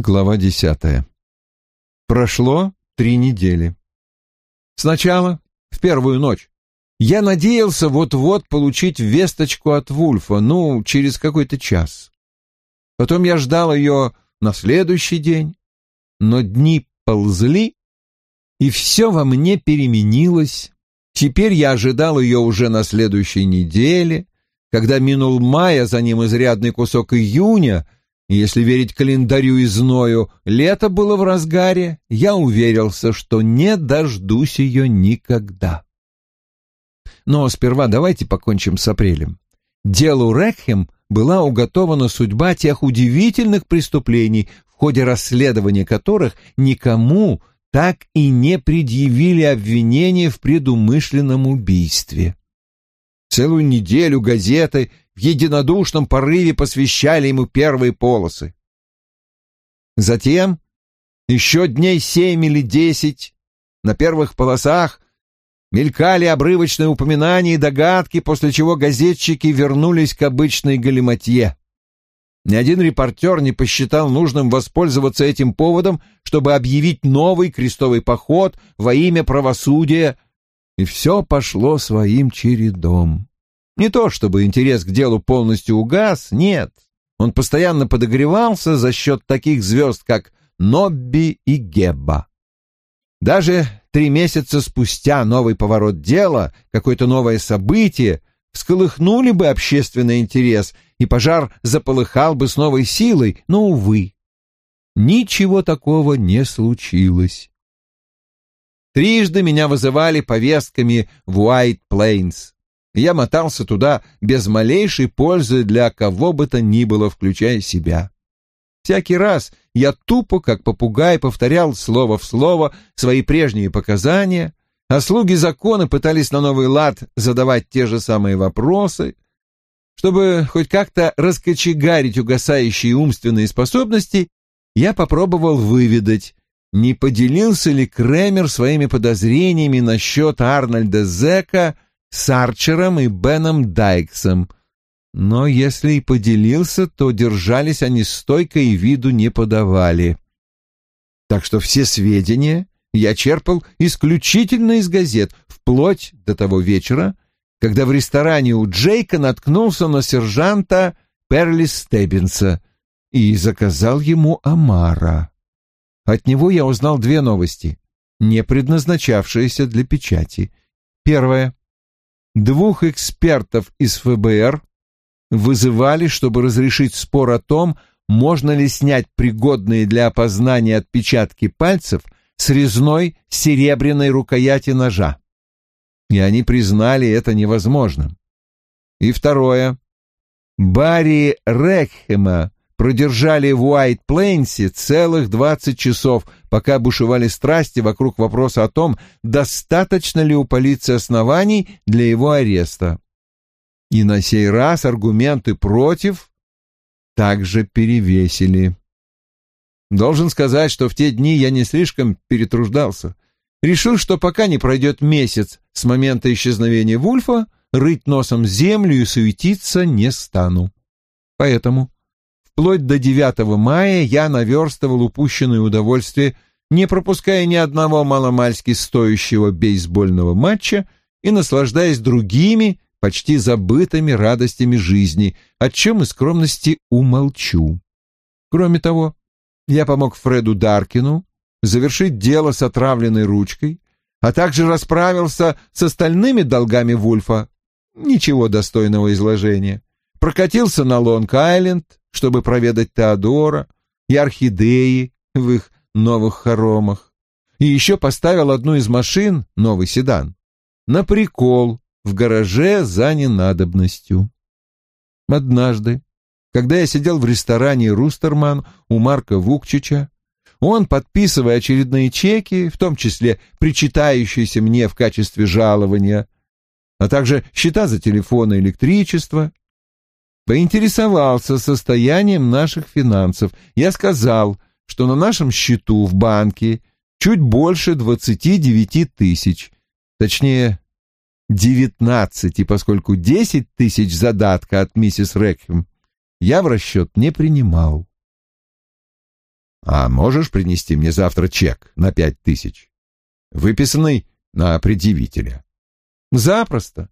Глава десятая. Прошло три недели. Сначала, в первую ночь, я надеялся вот-вот получить весточку от Вульфа, ну, через какой-то час. Потом я ждал ее на следующий день, но дни ползли, и все во мне переменилось. Теперь я ожидал ее уже на следующей неделе, когда минул май, а за ним изрядный кусок июня — если верить календарю и зною, лето было в разгаре, я уверился, что не дождусь ее никогда. Но сперва давайте покончим с апрелем. Делу Рекхем была уготована судьба тех удивительных преступлений, в ходе расследования которых никому так и не предъявили обвинения в предумышленном убийстве. Целую неделю газеты в единодушном порыве посвящали ему первые полосы. Затем, еще дней семь или десять, на первых полосах мелькали обрывочные упоминания и догадки, после чего газетчики вернулись к обычной галиматье. Ни один репортер не посчитал нужным воспользоваться этим поводом, чтобы объявить новый крестовый поход во имя правосудия, и все пошло своим чередом. Не то чтобы интерес к делу полностью угас, нет. Он постоянно подогревался за счет таких звезд, как Нобби и Гебба. Даже три месяца спустя новый поворот дела, какое-то новое событие всколыхнули бы общественный интерес, и пожар заполыхал бы с новой силой, но, увы, ничего такого не случилось. Трижды меня вызывали повестками в Уайт Плейнс я мотался туда без малейшей пользы для кого бы то ни было, включая себя. Всякий раз я тупо, как попугай, повторял слово в слово свои прежние показания, а слуги закона пытались на новый лад задавать те же самые вопросы. Чтобы хоть как-то раскочегарить угасающие умственные способности, я попробовал выведать, не поделился ли Кремер своими подозрениями насчет Арнольда Зека с Арчером и Беном Дайксом, но если и поделился, то держались они стойко и виду не подавали. Так что все сведения я черпал исключительно из газет, вплоть до того вечера, когда в ресторане у Джейка наткнулся на сержанта Перли Стеббинса и заказал ему омара. От него я узнал две новости, не предназначавшиеся для печати. Первая двух экспертов из ФБР вызывали, чтобы разрешить спор о том, можно ли снять пригодные для опознания отпечатки пальцев с резной серебряной рукояти ножа. И они признали это невозможным. И второе. Барри Рекхема продержали в Уайт-Плейнсе целых 20 часов, пока бушевали страсти вокруг вопроса о том, достаточно ли у полиции оснований для его ареста. И на сей раз аргументы против также перевесили. Должен сказать, что в те дни я не слишком перетруждался. Решил, что пока не пройдет месяц с момента исчезновения Вульфа, рыть носом землю и суетиться не стану. Поэтому Вплоть до 9 мая я наверстывал упущенное удовольствие, не пропуская ни одного маломальски стоящего бейсбольного матча и наслаждаясь другими, почти забытыми радостями жизни, о чем из скромности умолчу. Кроме того, я помог Фреду Даркину завершить дело с отравленной ручкой, а также расправился с остальными долгами Вульфа. Ничего достойного изложения. Прокатился на Лонг-Айленд, чтобы проведать Теодора и орхидеи в их новых хоромах. И еще поставил одну из машин, новый седан, на прикол в гараже за ненадобностью. Однажды, когда я сидел в ресторане «Рустерман» у Марка Вукчича, он, подписывая очередные чеки, в том числе причитающиеся мне в качестве жалования, а также счета за телефон и электричество, поинтересовался состоянием наших финансов. Я сказал, что на нашем счету в банке чуть больше 29 тысяч, точнее 19, поскольку 10 тысяч задатка от миссис Рекхем я в расчет не принимал. А можешь принести мне завтра чек на пять тысяч? Выписанный на предъявителя. Запросто.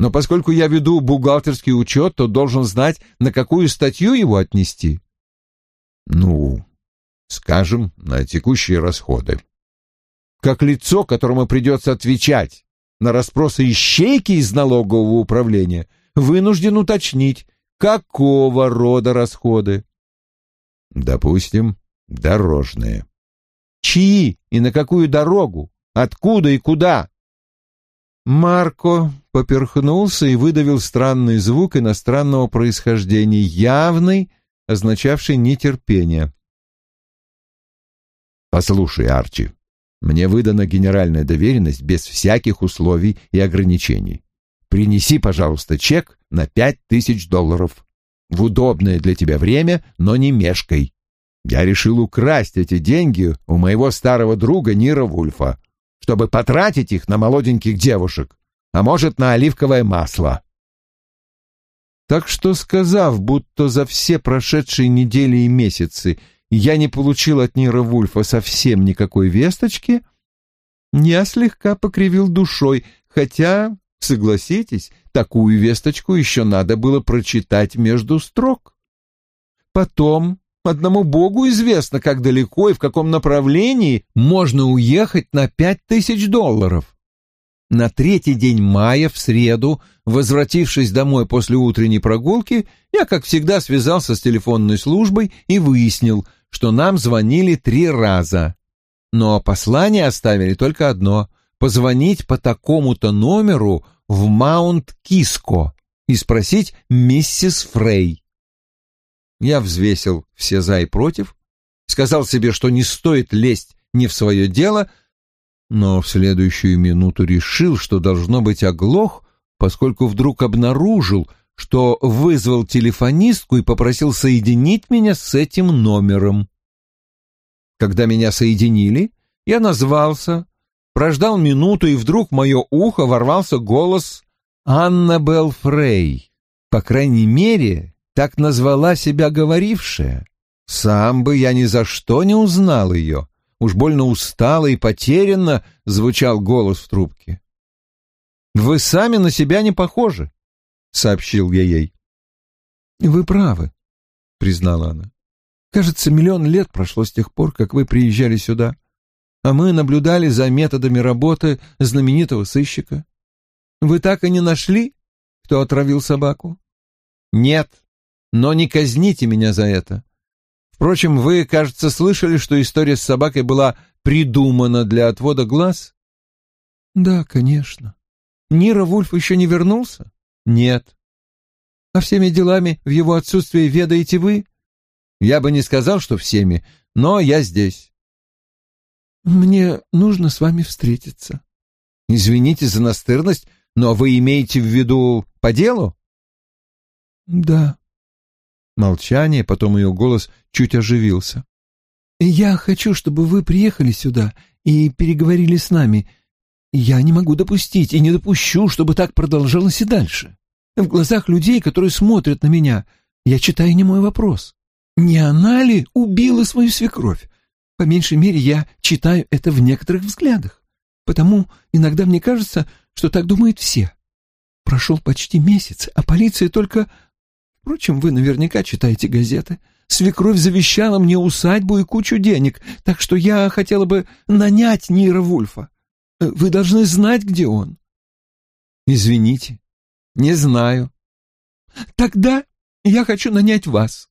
Но поскольку я веду бухгалтерский учет, то должен знать, на какую статью его отнести. Ну, скажем, на текущие расходы. Как лицо, которому придется отвечать на расспросы ищейки из налогового управления, вынужден уточнить, какого рода расходы. Допустим, дорожные. Чьи и на какую дорогу? Откуда и куда? Марко поперхнулся и выдавил странный звук иностранного происхождения, явный, означавший нетерпение. «Послушай, Арчи, мне выдана генеральная доверенность без всяких условий и ограничений. Принеси, пожалуйста, чек на пять тысяч долларов. В удобное для тебя время, но не мешкой. Я решил украсть эти деньги у моего старого друга Нира Вульфа чтобы потратить их на молоденьких девушек, а может, на оливковое масло. Так что, сказав, будто за все прошедшие недели и месяцы я не получил от Нира Вульфа совсем никакой весточки, я слегка покривил душой, хотя, согласитесь, такую весточку еще надо было прочитать между строк. Потом Одному Богу известно, как далеко и в каком направлении можно уехать на пять тысяч долларов. На третий день мая, в среду, возвратившись домой после утренней прогулки, я, как всегда, связался с телефонной службой и выяснил, что нам звонили три раза. Но послание оставили только одно — позвонить по такому-то номеру в Маунт-Киско и спросить миссис Фрей. Я взвесил все «за» и «против», сказал себе, что не стоит лезть не в свое дело, но в следующую минуту решил, что должно быть оглох, поскольку вдруг обнаружил, что вызвал телефонистку и попросил соединить меня с этим номером. Когда меня соединили, я назвался, прождал минуту, и вдруг в мое ухо ворвался голос Аннабелл Фрей. По крайней мере, так назвала себя говорившая. Сам бы я ни за что не узнал ее. Уж больно устало и потерянно звучал голос в трубке. «Вы сами на себя не похожи», — сообщил я ей. «Вы правы», — признала она. «Кажется, миллион лет прошло с тех пор, как вы приезжали сюда, а мы наблюдали за методами работы знаменитого сыщика. Вы так и не нашли, кто отравил собаку?» «Нет», но не казните меня за это. Впрочем, вы, кажется, слышали, что история с собакой была придумана для отвода глаз? Да, конечно. Нира Вульф еще не вернулся? Нет. А всеми делами в его отсутствии ведаете вы? Я бы не сказал, что всеми, но я здесь. Мне нужно с вами встретиться. Извините за настырность, но вы имеете в виду по делу? Да. Молчание, потом ее голос чуть оживился. «Я хочу, чтобы вы приехали сюда и переговорили с нами. Я не могу допустить и не допущу, чтобы так продолжалось и дальше. В глазах людей, которые смотрят на меня, я читаю не мой вопрос. Не она ли убила свою свекровь? По меньшей мере, я читаю это в некоторых взглядах. Потому иногда мне кажется, что так думают все. Прошел почти месяц, а полиция только Впрочем, вы наверняка читаете газеты. Свекровь завещала мне усадьбу и кучу денег, так что я хотела бы нанять Нира Вульфа. Вы должны знать, где он. Извините, не знаю. Тогда я хочу нанять вас.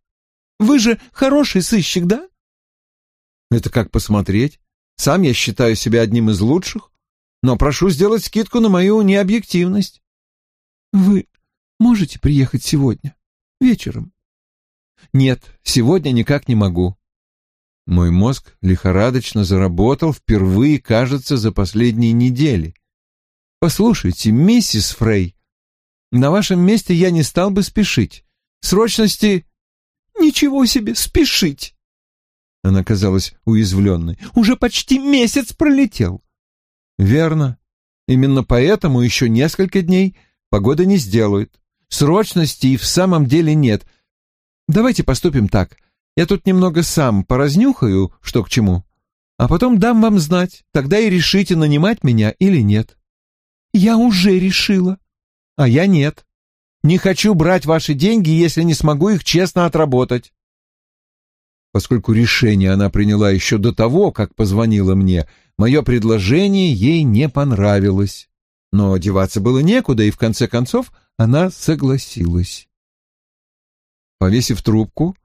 Вы же хороший сыщик, да? Это как посмотреть. Сам я считаю себя одним из лучших, но прошу сделать скидку на мою необъективность. Вы можете приехать сегодня? Вечером. Нет, сегодня никак не могу. Мой мозг лихорадочно заработал впервые, кажется, за последние недели. Послушайте, миссис Фрей, на вашем месте я не стал бы спешить. Срочности... Ничего себе, спешить! Она казалась уязвленной. Уже почти месяц пролетел. Верно. Именно поэтому еще несколько дней погода не сделает. Срочности и в самом деле нет. Давайте поступим так. Я тут немного сам поразнюхаю, что к чему, а потом дам вам знать, тогда и решите, нанимать меня или нет. Я уже решила, а я нет. Не хочу брать ваши деньги, если не смогу их честно отработать. Поскольку решение она приняла еще до того, как позвонила мне, мое предложение ей не понравилось. Но деваться было некуда, и в конце концов она согласилась. Повесив трубку,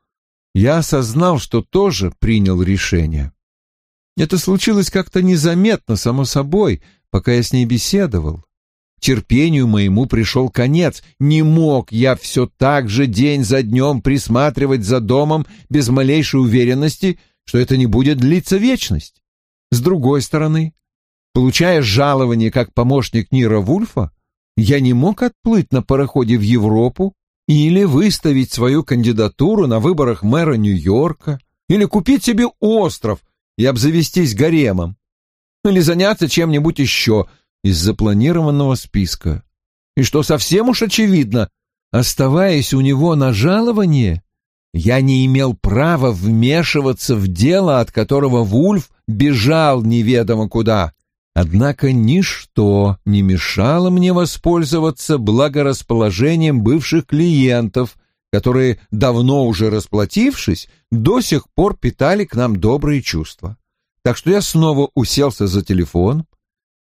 я осознал, что тоже принял решение. Это случилось как-то незаметно, само собой, пока я с ней беседовал. Терпению моему пришел конец. Не мог я все так же день за днем присматривать за домом без малейшей уверенности, что это не будет длиться вечность. С другой стороны, получая жалование как помощник Нира Вульфа, я не мог отплыть на пароходе в Европу или выставить свою кандидатуру на выборах мэра Нью-Йорка, или купить себе остров и обзавестись гаремом, или заняться чем-нибудь еще из запланированного списка. И что совсем уж очевидно, оставаясь у него на жалование, я не имел права вмешиваться в дело, от которого Вульф бежал неведомо куда. Однако ничто не мешало мне воспользоваться благорасположением бывших клиентов, которые, давно уже расплатившись, до сих пор питали к нам добрые чувства. Так что я снова уселся за телефон,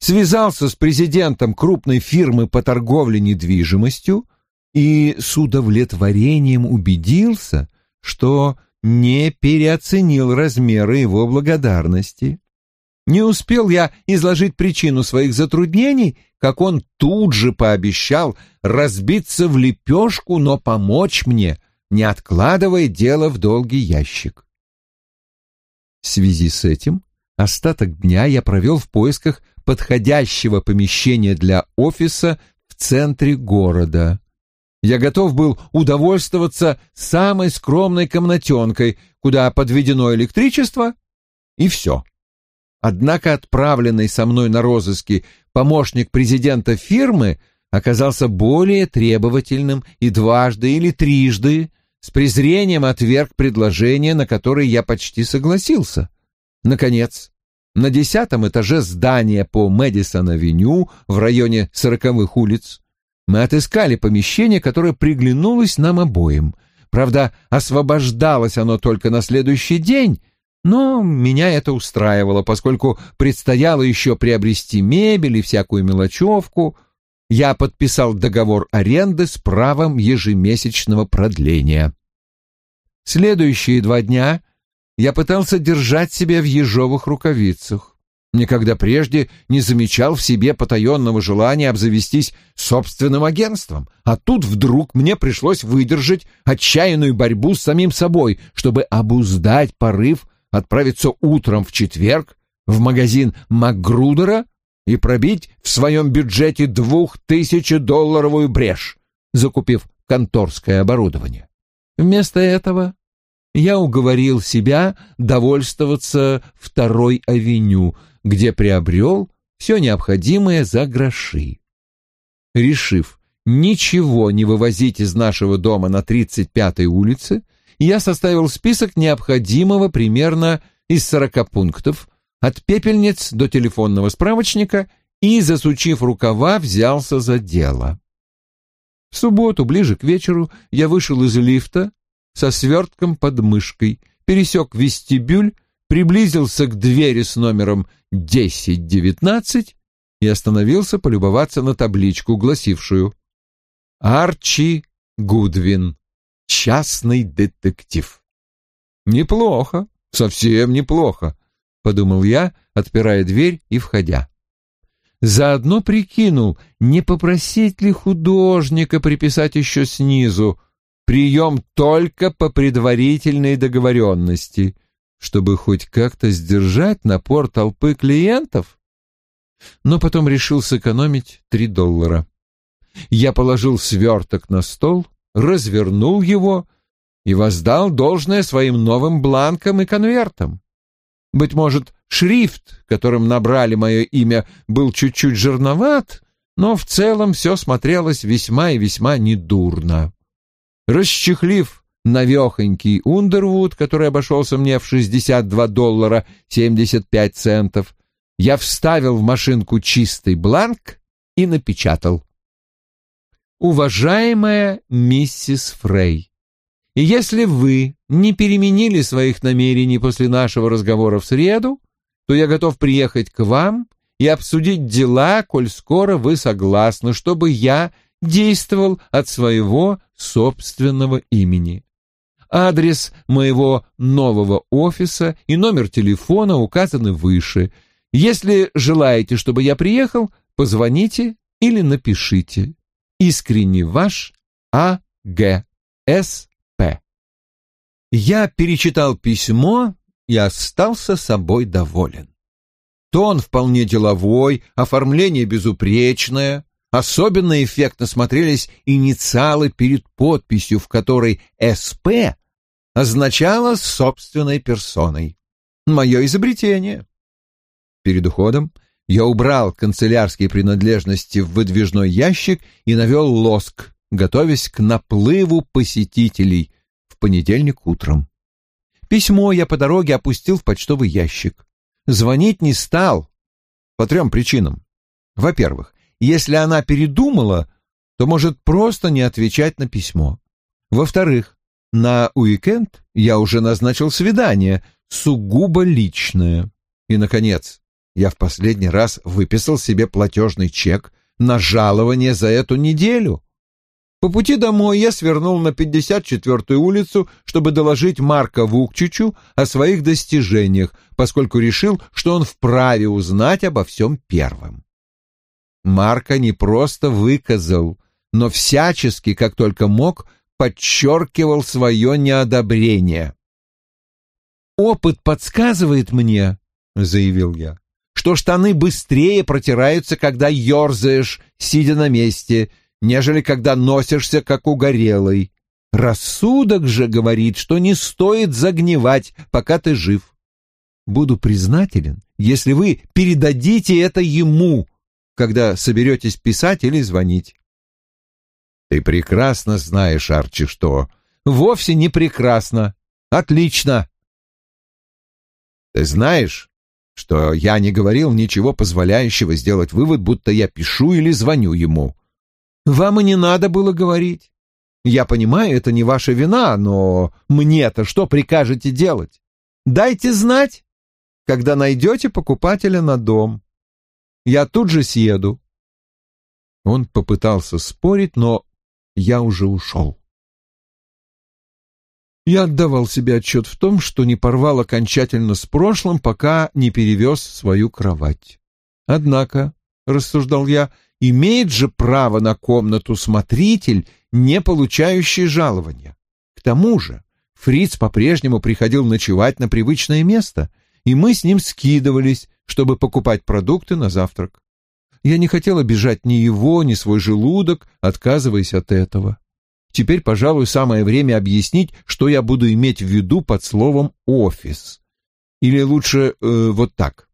связался с президентом крупной фирмы по торговле недвижимостью и с удовлетворением убедился, что не переоценил размеры его благодарности. Не успел я изложить причину своих затруднений, как он тут же пообещал разбиться в лепешку, но помочь мне, не откладывая дело в долгий ящик. В связи с этим остаток дня я провел в поисках подходящего помещения для офиса в центре города. Я готов был удовольствоваться самой скромной комнатенкой, куда подведено электричество, и все. Однако отправленный со мной на розыски помощник президента фирмы оказался более требовательным и дважды или трижды с презрением отверг предложение, на которое я почти согласился. Наконец, на десятом этаже здания по Мэдисон-авеню в районе сороковых улиц мы отыскали помещение, которое приглянулось нам обоим. Правда, освобождалось оно только на следующий день, но меня это устраивало, поскольку предстояло еще приобрести мебель и всякую мелочевку. Я подписал договор аренды с правом ежемесячного продления. Следующие два дня я пытался держать себя в ежовых рукавицах. Никогда прежде не замечал в себе потаенного желания обзавестись собственным агентством, а тут вдруг мне пришлось выдержать отчаянную борьбу с самим собой, чтобы обуздать порыв отправиться утром в четверг в магазин Макгрудера и пробить в своем бюджете двухтысячедолларовую брешь, закупив конторское оборудование. Вместо этого я уговорил себя довольствоваться второй авеню, где приобрел все необходимое за гроши. Решив ничего не вывозить из нашего дома на 35-й улице, я составил список необходимого примерно из 40 пунктов, от пепельниц до телефонного справочника и, засучив рукава, взялся за дело. В субботу, ближе к вечеру, я вышел из лифта со свертком под мышкой, пересек вестибюль, приблизился к двери с номером 1019 и остановился полюбоваться на табличку, гласившую «Арчи Гудвин, частный детектив». «Неплохо, совсем неплохо», — подумал я, отпирая дверь и входя. Заодно прикинул, не попросить ли художника приписать еще снизу прием только по предварительной договоренности, чтобы хоть как-то сдержать напор толпы клиентов. Но потом решил сэкономить три доллара. Я положил сверток на стол, развернул его и воздал должное своим новым бланкам и конвертам. Быть может, шрифт, которым набрали мое имя, был чуть-чуть жирноват, но в целом все смотрелось весьма и весьма недурно. Расчехлив навехонький Ундервуд, который обошелся мне в 62 доллара 75 центов, я вставил в машинку чистый бланк и напечатал. «Уважаемая миссис Фрей, если вы не переменили своих намерений после нашего разговора в среду, то я готов приехать к вам и обсудить дела, коль скоро вы согласны, чтобы я действовал от своего собственного имени. Адрес моего нового офиса и номер телефона указаны выше. Если желаете, чтобы я приехал, позвоните или напишите. Искренне ваш А. Г. С. П. Я перечитал письмо и остался собой доволен. Тон вполне деловой, оформление безупречное. Особенно эффектно смотрелись инициалы перед подписью, в которой «СП» означало собственной персоной. Мое изобретение. Перед уходом я убрал канцелярские принадлежности в выдвижной ящик и навел лоск, готовясь к наплыву посетителей в понедельник утром. Письмо я по дороге опустил в почтовый ящик. Звонить не стал по трем причинам. Во-первых, если она передумала, то может просто не отвечать на письмо. Во-вторых, на уикенд я уже назначил свидание, сугубо личное. И, наконец, я в последний раз выписал себе платежный чек на жалование за эту неделю. По пути домой я свернул на 54-ю улицу, чтобы доложить Марка Вукчичу о своих достижениях, поскольку решил, что он вправе узнать обо всем первым. Марка не просто выказал, но всячески, как только мог, подчеркивал свое неодобрение. «Опыт подсказывает мне», — заявил я, — «что штаны быстрее протираются, когда ерзаешь, сидя на месте, нежели когда носишься, как угорелый. Рассудок же говорит, что не стоит загнивать, пока ты жив. Буду признателен, если вы передадите это ему, когда соберетесь писать или звонить. Ты прекрасно знаешь, Арчи, что... Вовсе не прекрасно. Отлично. Ты знаешь, что я не говорил ничего позволяющего сделать вывод, будто я пишу или звоню ему. Вам и не надо было говорить. Я понимаю, это не ваша вина, но мне-то что прикажете делать? Дайте знать, когда найдете покупателя на дом. Я тут же съеду. Он попытался спорить, но я уже ушел. Я отдавал себе отчет в том, что не порвал окончательно с прошлым, пока не перевез свою кровать. Однако, — рассуждал я, — имеет же право на комнату смотритель, не получающий жалования. К тому же Фриц по-прежнему приходил ночевать на привычное место, и мы с ним скидывались, чтобы покупать продукты на завтрак. Я не хотел обижать ни его, ни свой желудок, отказываясь от этого. Теперь, пожалуй, самое время объяснить, что я буду иметь в виду под словом «офис». Или лучше э, вот так.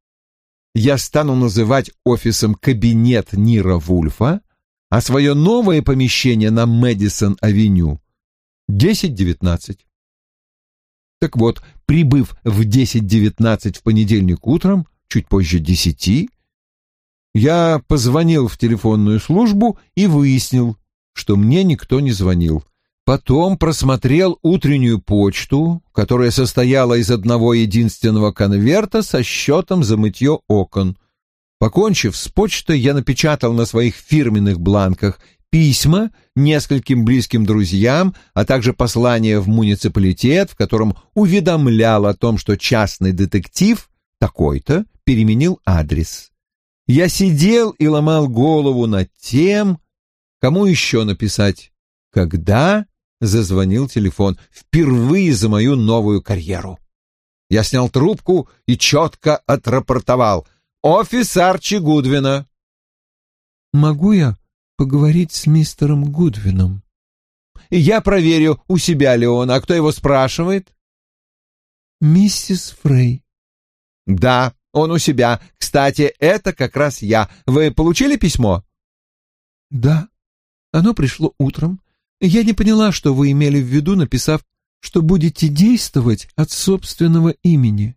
Я стану называть офисом кабинет Нира Вульфа, а свое новое помещение на Мэдисон-авеню — 10-19. Так вот, прибыв в 10-19 в понедельник утром, чуть позже десяти, я позвонил в телефонную службу и выяснил, что мне никто не звонил. Потом просмотрел утреннюю почту, которая состояла из одного единственного конверта со счетом за мытье окон. Покончив с почтой, я напечатал на своих фирменных бланках письма нескольким близким друзьям, а также послание в муниципалитет, в котором уведомлял о том, что частный детектив такой-то переменил адрес. Я сидел и ломал голову над тем, кому еще написать, когда зазвонил телефон впервые за мою новую карьеру. Я снял трубку и четко отрапортовал. «Офис Арчи Гудвина». «Могу я поговорить с мистером Гудвином?» «Я проверю, у себя ли он, а кто его спрашивает?» «Миссис Фрей». «Да, он у себя. Кстати, это как раз я. Вы получили письмо? Да. Оно пришло утром. Я не поняла, что вы имели в виду, написав что будете действовать от собственного имени.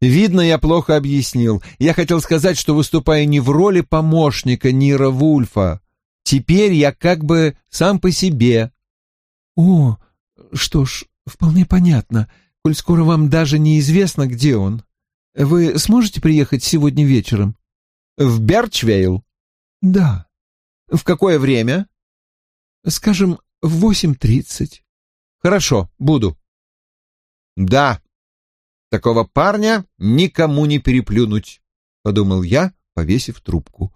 Видно, я плохо объяснил. Я хотел сказать, что выступаю не в роли помощника Нира Вульфа. Теперь я как бы сам по себе. О, что ж, вполне понятно. Коль скоро вам даже неизвестно, где он. Вы сможете приехать сегодня вечером? В Берчвейл? Да. В какое время? Скажем, в восемь тридцать. Хорошо, буду. Да, Такого парня никому не переплюнуть, — подумал я, повесив трубку.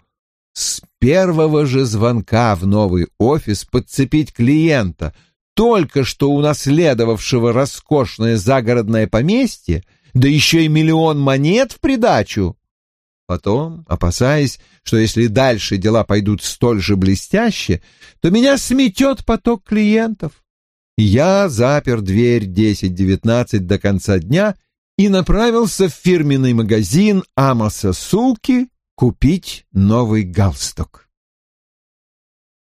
С первого же звонка в новый офис подцепить клиента, только что унаследовавшего роскошное загородное поместье, да еще и миллион монет в придачу. Потом, опасаясь, что если дальше дела пойдут столь же блестяще, то меня сметет поток клиентов. Я запер дверь 10-19 до конца дня и направился в фирменный магазин Амоса Сулки купить новый галстук.